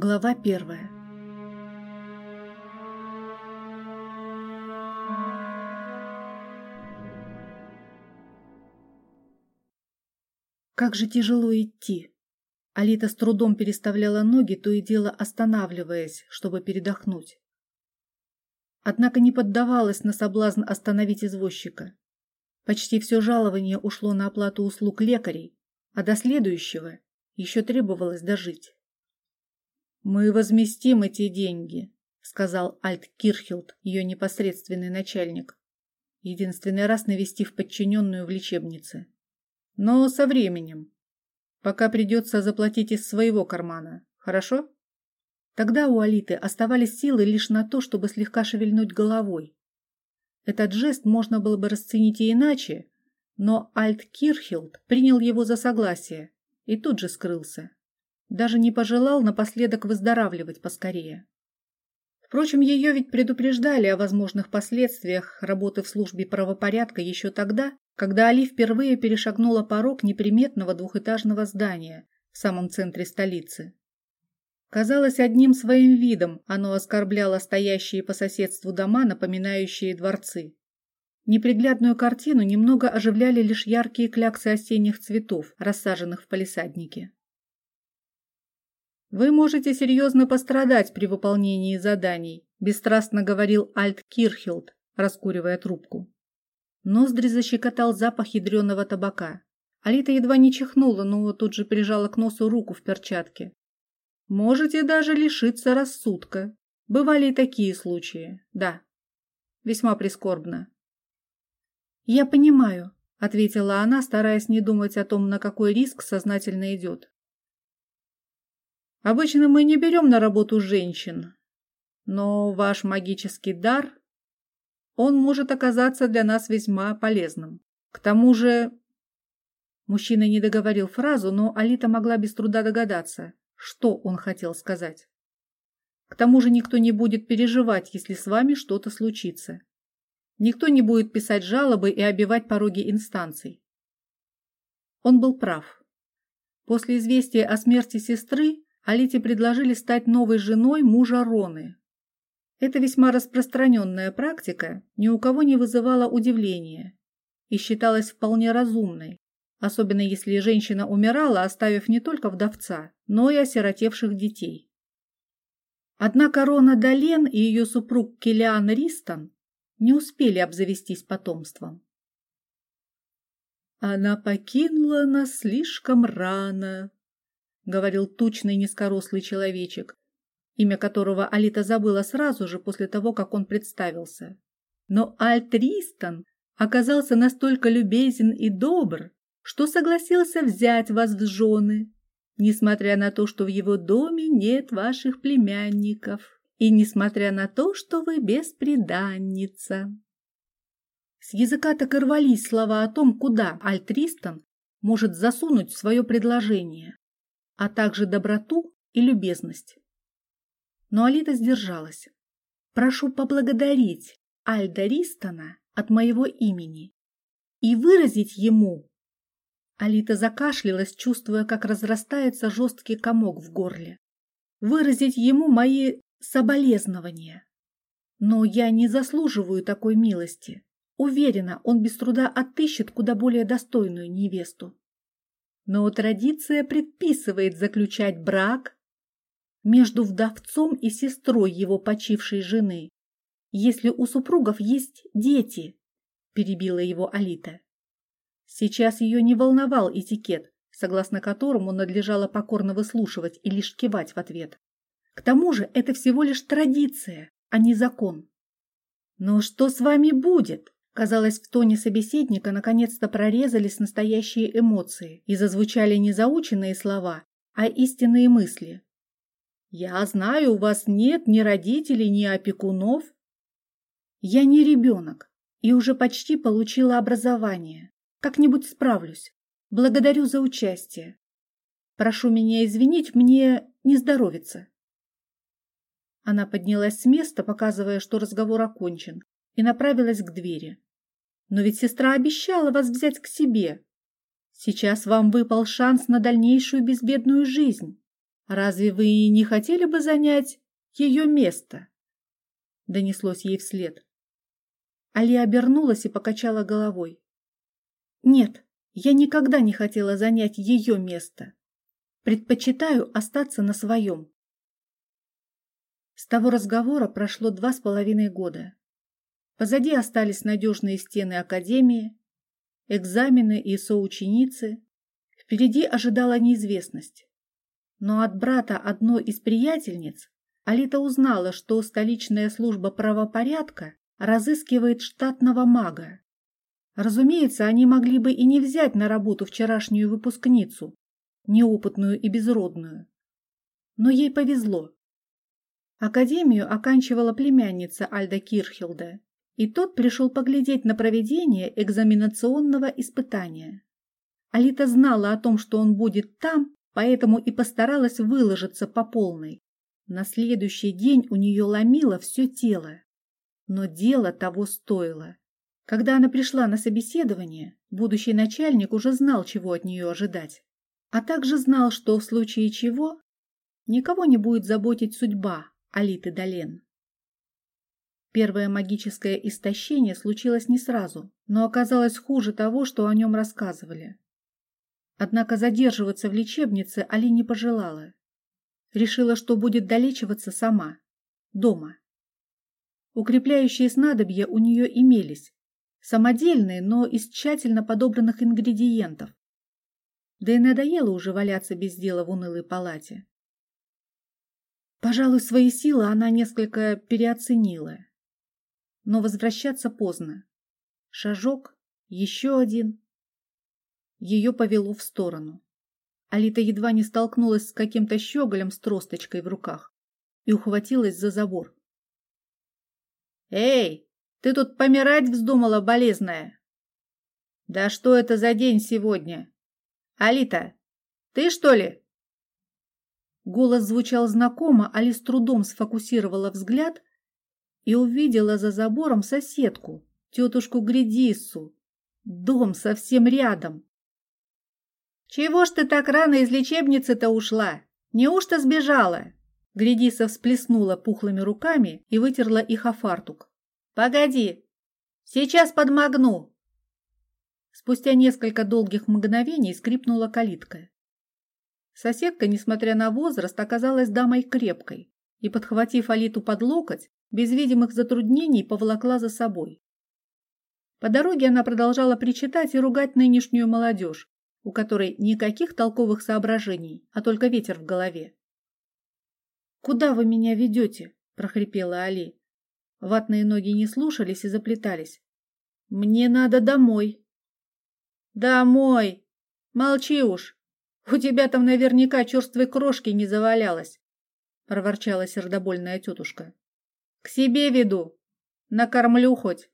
Глава первая. Как же тяжело идти. Алита с трудом переставляла ноги, то и дело останавливаясь, чтобы передохнуть. Однако не поддавалась на соблазн остановить извозчика. Почти все жалование ушло на оплату услуг лекарей, а до следующего еще требовалось дожить. «Мы возместим эти деньги», — сказал Альт Кирхилд, ее непосредственный начальник, единственный раз навестив подчиненную в лечебнице. «Но со временем. Пока придется заплатить из своего кармана. Хорошо?» Тогда у Алиты оставались силы лишь на то, чтобы слегка шевельнуть головой. Этот жест можно было бы расценить и иначе, но Альт Кирхилд принял его за согласие и тут же скрылся. Даже не пожелал напоследок выздоравливать поскорее. Впрочем, ее ведь предупреждали о возможных последствиях работы в службе правопорядка еще тогда, когда Али впервые перешагнула порог неприметного двухэтажного здания в самом центре столицы. Казалось, одним своим видом оно оскорбляло стоящие по соседству дома, напоминающие дворцы. Неприглядную картину немного оживляли лишь яркие кляксы осенних цветов, рассаженных в палисаднике. «Вы можете серьезно пострадать при выполнении заданий», бесстрастно говорил Альт Кирхилд, раскуривая трубку. Ноздри защекотал запах ядреного табака. Алита едва не чихнула, но тут же прижала к носу руку в перчатке. Можете даже лишиться рассудка. Бывали и такие случаи, да. Весьма прискорбно. «Я понимаю», — ответила она, стараясь не думать о том, на какой риск сознательно идет. «Обычно мы не берем на работу женщин, но ваш магический дар, он может оказаться для нас весьма полезным. К тому же...» Мужчина не договорил фразу, но Алита могла без труда догадаться что он хотел сказать. К тому же никто не будет переживать, если с вами что-то случится. Никто не будет писать жалобы и обивать пороги инстанций. Он был прав. После известия о смерти сестры Алите предложили стать новой женой мужа Роны. Эта весьма распространенная практика ни у кого не вызывала удивления и считалась вполне разумной, особенно если женщина умирала, оставив не только вдовца, но и осиротевших детей. Однако Рона Долен и ее супруг Килиан Ристон не успели обзавестись потомством. «Она покинула нас слишком рано», — говорил тучный низкорослый человечек, имя которого Алита забыла сразу же после того, как он представился. Но Альт Ристон оказался настолько любезен и добр, что согласился взять вас в жены, несмотря на то, что в его доме нет ваших племянников, и несмотря на то, что вы бесприданница. С языка так и рвались слова о том, куда Альтристон может засунуть свое предложение, а также доброту и любезность. Но Алита сдержалась. «Прошу поблагодарить Альда Ристона от моего имени и выразить ему Алита закашлялась, чувствуя, как разрастается жесткий комок в горле. Выразить ему мои соболезнования. Но я не заслуживаю такой милости. Уверена, он без труда отыщет куда более достойную невесту. Но традиция предписывает заключать брак между вдовцом и сестрой его почившей жены, если у супругов есть дети, перебила его Алита. Сейчас ее не волновал этикет, согласно которому надлежало покорно выслушивать и лишь кивать в ответ. К тому же это всего лишь традиция, а не закон. «Но что с вами будет?» Казалось, в тоне собеседника наконец-то прорезались настоящие эмоции и зазвучали не заученные слова, а истинные мысли. «Я знаю, у вас нет ни родителей, ни опекунов». «Я не ребенок и уже почти получила образование. Как-нибудь справлюсь. Благодарю за участие. Прошу меня извинить, мне не здоровится. Она поднялась с места, показывая, что разговор окончен, и направилась к двери. Но ведь сестра обещала вас взять к себе. Сейчас вам выпал шанс на дальнейшую безбедную жизнь. «Разве вы не хотели бы занять ее место?» Донеслось ей вслед. Али обернулась и покачала головой. «Нет, я никогда не хотела занять ее место. Предпочитаю остаться на своем». С того разговора прошло два с половиной года. Позади остались надежные стены академии, экзамены и соученицы. Впереди ожидала неизвестность. Но от брата одной из приятельниц Алита узнала, что столичная служба правопорядка разыскивает штатного мага. Разумеется, они могли бы и не взять на работу вчерашнюю выпускницу, неопытную и безродную. Но ей повезло. Академию оканчивала племянница Альда Кирхилда, и тот пришел поглядеть на проведение экзаменационного испытания. Алита знала о том, что он будет там, поэтому и постаралась выложиться по полной. На следующий день у нее ломило все тело. Но дело того стоило. Когда она пришла на собеседование, будущий начальник уже знал, чего от нее ожидать. А также знал, что в случае чего никого не будет заботить судьба Алиты Долен. Первое магическое истощение случилось не сразу, но оказалось хуже того, что о нем рассказывали. Однако задерживаться в лечебнице Али не пожелала. Решила, что будет долечиваться сама, дома. Укрепляющие снадобья у нее имелись, самодельные, но из тщательно подобранных ингредиентов. Да и надоело уже валяться без дела в унылой палате. Пожалуй, свои силы она несколько переоценила но возвращаться поздно. Шажок, еще один. Ее повело в сторону. Алита едва не столкнулась с каким-то щеголем с тросточкой в руках и ухватилась за забор. «Эй, ты тут помирать вздумала, болезная?» «Да что это за день сегодня? Алита, ты что ли?» Голос звучал знакомо, Али с трудом сфокусировала взгляд и увидела за забором соседку, тетушку Гредиссу. Дом совсем рядом. «Чего ж ты так рано из лечебницы-то ушла? Неужто сбежала?» Гредиса всплеснула пухлыми руками и вытерла их о фартук. «Погоди, сейчас подмогну!» Спустя несколько долгих мгновений скрипнула калитка. Соседка, несмотря на возраст, оказалась дамой крепкой и, подхватив Алиту под локоть, без видимых затруднений поволокла за собой. По дороге она продолжала причитать и ругать нынешнюю молодежь, у которой никаких толковых соображений, а только ветер в голове. «Куда вы меня ведете?» – прохрипела Али. Ватные ноги не слушались и заплетались. «Мне надо домой». «Домой! Молчи уж! У тебя там наверняка черствой крошки не завалялось!» – проворчала сердобольная тетушка. К себе веду. Накормлю хоть.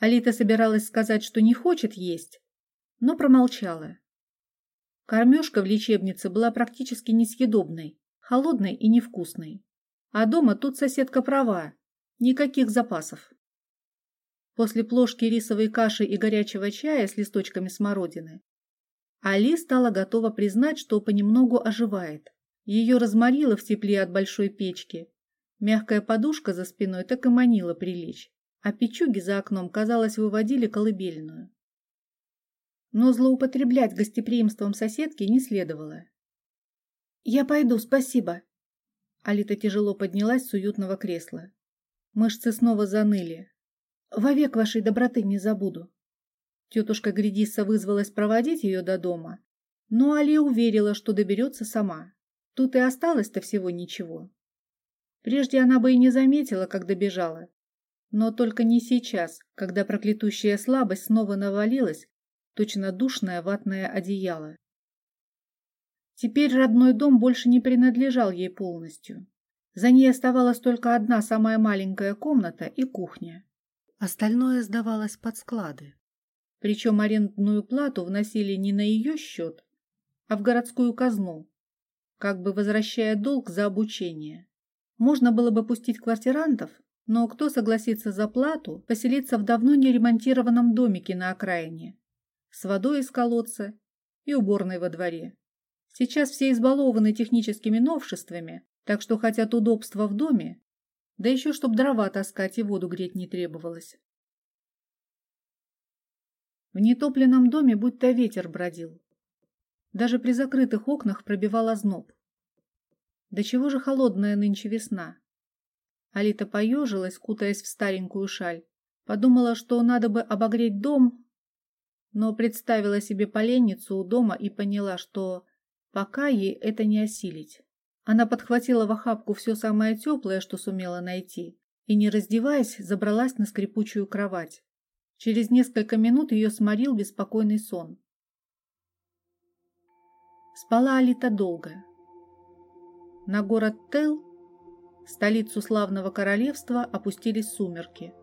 Алита собиралась сказать, что не хочет есть, но промолчала. Кормежка в лечебнице была практически несъедобной, холодной и невкусной. А дома тут соседка права, никаких запасов. После плошки рисовой каши и горячего чая с листочками смородины Али стала готова признать, что понемногу оживает. Ее разморило в тепле от большой печки, Мягкая подушка за спиной так и манила прилечь, а печуги за окном, казалось, выводили колыбельную. Но злоупотреблять гостеприимством соседки не следовало. «Я пойду, спасибо!» Алита тяжело поднялась с уютного кресла. Мышцы снова заныли. «Вовек вашей доброты не забуду!» Тетушка Гридиса вызвалась проводить ее до дома, но Али уверила, что доберется сама. Тут и осталось-то всего ничего. Прежде она бы и не заметила, как добежала. Но только не сейчас, когда проклятущая слабость снова навалилась, точно душное ватное одеяло. Теперь родной дом больше не принадлежал ей полностью. За ней оставалась только одна самая маленькая комната и кухня. Остальное сдавалось под склады. Причем арендную плату вносили не на ее счет, а в городскую казну, как бы возвращая долг за обучение. Можно было бы пустить квартирантов, но кто согласится за плату поселиться в давно не ремонтированном домике на окраине, с водой из колодца и уборной во дворе, Сейчас все избалованы техническими новшествами, так что хотят удобства в доме, да еще чтоб дрова таскать и воду греть не требовалось. В нетопленном доме будто ветер бродил. Даже при закрытых окнах пробивал озноб. Да чего же холодная нынче весна? Алита поежилась, кутаясь в старенькую шаль. Подумала, что надо бы обогреть дом, но представила себе поленницу у дома и поняла, что пока ей это не осилить. Она подхватила в охапку все самое теплое, что сумела найти, и, не раздеваясь, забралась на скрипучую кровать. Через несколько минут ее сморил беспокойный сон. Спала Алита долго. На город Тел, столицу славного королевства, опустились сумерки.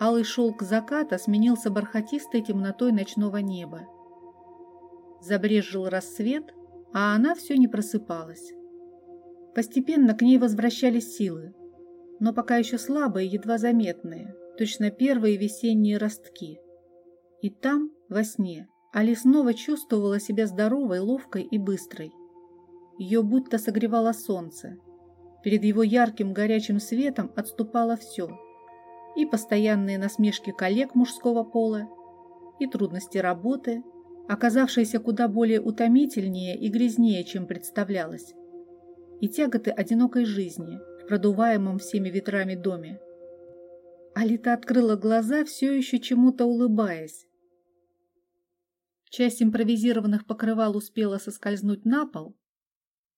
Алый шелк заката сменился бархатистой темнотой ночного неба. Забрежил рассвет, а она все не просыпалась. Постепенно к ней возвращались силы, но пока еще слабые, едва заметные – точно первые весенние ростки. И там, во сне, Али снова чувствовала себя здоровой, ловкой и быстрой. Ее будто согревало солнце. Перед его ярким горячим светом отступало все. И постоянные насмешки коллег мужского пола, и трудности работы, оказавшиеся куда более утомительнее и грязнее, чем представлялось, и тяготы одинокой жизни в продуваемом всеми ветрами доме. Алита открыла глаза, все еще чему-то улыбаясь. Часть импровизированных покрывал успела соскользнуть на пол.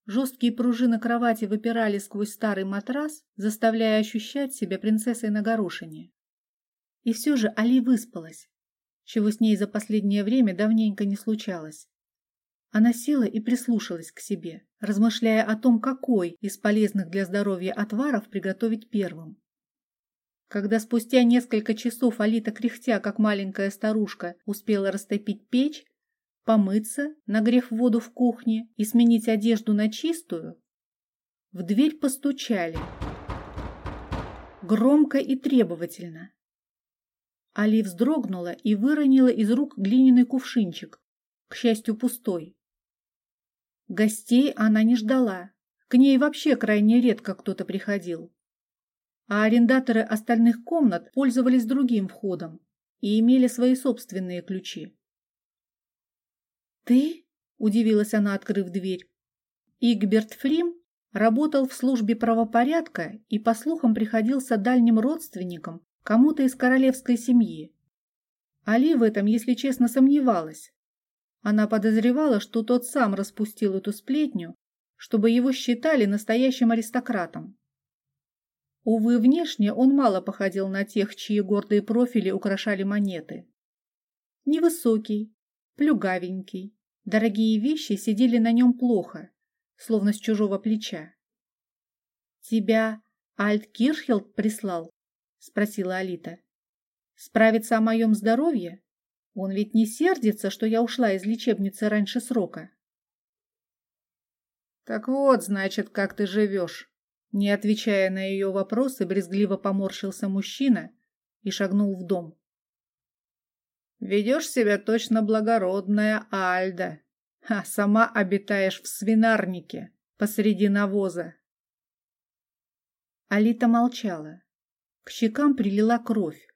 Жесткие пружины кровати выпирали сквозь старый матрас, заставляя ощущать себя принцессой на горошине. И все же Али выспалась, чего с ней за последнее время давненько не случалось. Она села и прислушалась к себе, размышляя о том, какой из полезных для здоровья отваров приготовить первым. Когда спустя несколько часов Алита, кряхтя, как маленькая старушка, успела растопить печь, помыться, нагрев воду в кухне и сменить одежду на чистую, в дверь постучали. Громко и требовательно. Али вздрогнула и выронила из рук глиняный кувшинчик, к счастью, пустой. Гостей она не ждала. К ней вообще крайне редко кто-то приходил а арендаторы остальных комнат пользовались другим входом и имели свои собственные ключи. «Ты?» – удивилась она, открыв дверь. Игберт Фрим работал в службе правопорядка и, по слухам, приходился дальним родственником кому-то из королевской семьи. Али в этом, если честно, сомневалась. Она подозревала, что тот сам распустил эту сплетню, чтобы его считали настоящим аристократом. Увы, внешне он мало походил на тех, чьи гордые профили украшали монеты. Невысокий, плюгавенький, дорогие вещи сидели на нем плохо, словно с чужого плеча. «Тебя Альт Кирхелд прислал?» — спросила Алита. «Справиться о моем здоровье? Он ведь не сердится, что я ушла из лечебницы раньше срока». «Так вот, значит, как ты живешь», не отвечая на ее вопросы, брезгливо поморщился мужчина и шагнул в дом. «Ведешь себя точно благородная Альда, а сама обитаешь в свинарнике посреди навоза». Алита молчала. К щекам прилила кровь.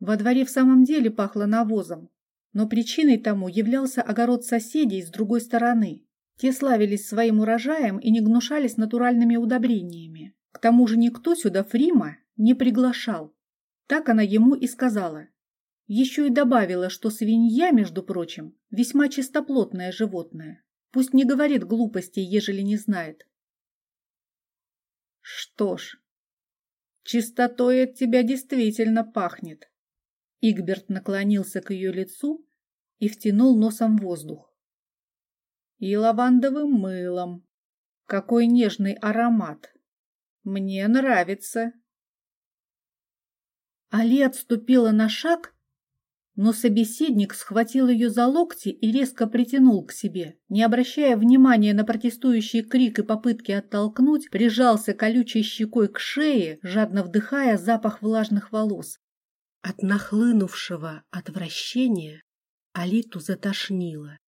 Во дворе в самом деле пахло навозом, но причиной тому являлся огород соседей с другой стороны. Те славились своим урожаем и не гнушались натуральными удобрениями. К тому же никто сюда Фрима не приглашал. Так она ему и сказала. Еще и добавила, что свинья, между прочим, весьма чистоплотное животное. Пусть не говорит глупостей, ежели не знает. Что ж, чистотой от тебя действительно пахнет. Игберт наклонился к ее лицу и втянул носом воздух и лавандовым мылом. Какой нежный аромат! Мне нравится. Али отступила на шаг, но собеседник схватил ее за локти и резко притянул к себе. Не обращая внимания на протестующий крик и попытки оттолкнуть, прижался колючей щекой к шее, жадно вдыхая запах влажных волос. От нахлынувшего отвращения Алиту затошнило.